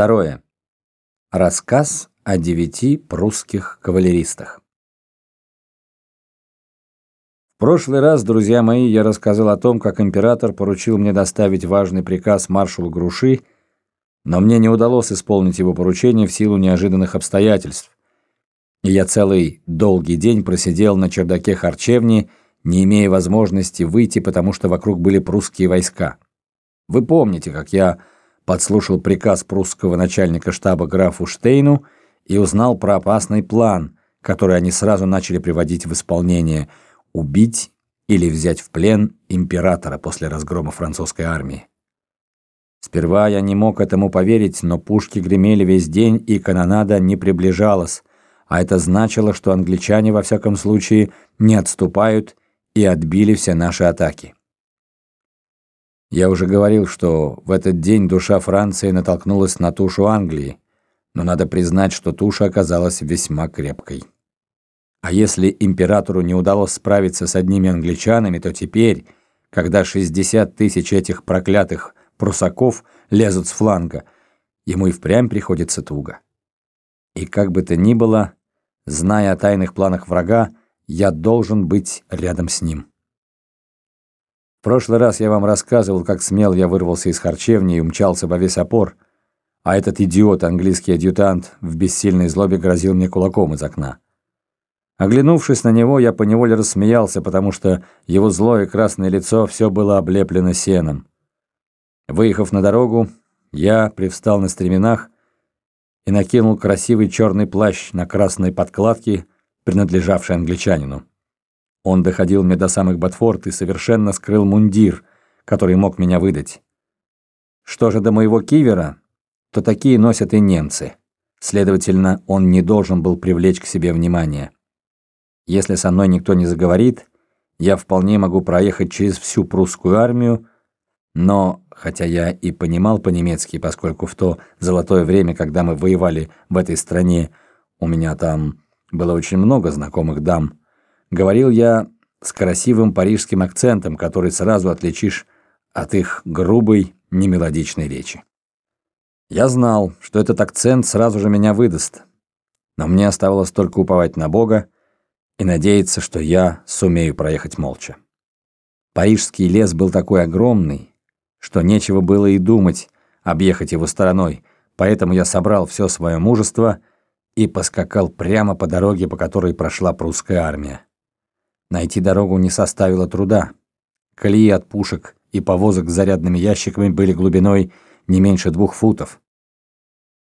Второе. Рассказ о девяти прусских кавалеристах. В прошлый раз, друзья мои, я рассказал о том, как император поручил мне доставить важный приказ маршалу Груши, но мне не удалось исполнить его поручение в силу неожиданных обстоятельств. И я целый долгий день просидел на чердаке харчевни, не имея возможности выйти, потому что вокруг были прусские войска. Вы помните, как я подслушал приказ прусского начальника штаба графу Штейну и узнал про опасный план, который они сразу начали приводить в исполнение – убить или взять в плен императора после разгрома французской армии. Сперва я не мог этому поверить, но пушки гремели весь день, и канонада не приближалась, а это значило, что англичане, во всяком случае, не отступают и отбили все наши атаки. Я уже говорил, что в этот день душа Франции натолкнулась на тушу Англии, но надо признать, что туша оказалась весьма крепкой. А если императору не удалось справиться с одними англичанами, то теперь, когда 60 тысяч этих проклятых прусаков лезут с фланга, ему и впрямь приходится туго. И как бы то ни было, зная о тайных планах врага, я должен быть рядом с ним. В прошлый раз я вам рассказывал, как смел я вырвался из харчевни и умчался во весь опор, а этот идиот, английский адъютант, в бессильной злобе грозил мне кулаком из окна. Оглянувшись на него, я поневоле рассмеялся, потому что его злое красное лицо все было облеплено сеном. Выехав на дорогу, я привстал на стременах и накинул красивый черный плащ на красной подкладке, принадлежавшей англичанину. Он доходил мне до самых ботфорд и совершенно скрыл мундир, который мог меня выдать. Что же до моего кивера, то такие носят и немцы. Следовательно, он не должен был привлечь к себе внимание. Если со мной никто не заговорит, я вполне могу проехать через всю прусскую армию, но, хотя я и понимал по-немецки, поскольку в то золотое время, когда мы воевали в этой стране, у меня там было очень много знакомых дам, Говорил я с красивым парижским акцентом, который сразу отличишь от их грубой, немелодичной речи. Я знал, что этот акцент сразу же меня выдаст, но мне оставалось только уповать на Бога и надеяться, что я сумею проехать молча. Парижский лес был такой огромный, что нечего было и думать объехать его стороной, поэтому я собрал все свое мужество и поскакал прямо по дороге, по которой прошла прусская армия. Найти дорогу не составило труда. Колеи от пушек и повозок с зарядными ящиками были глубиной не меньше двух футов.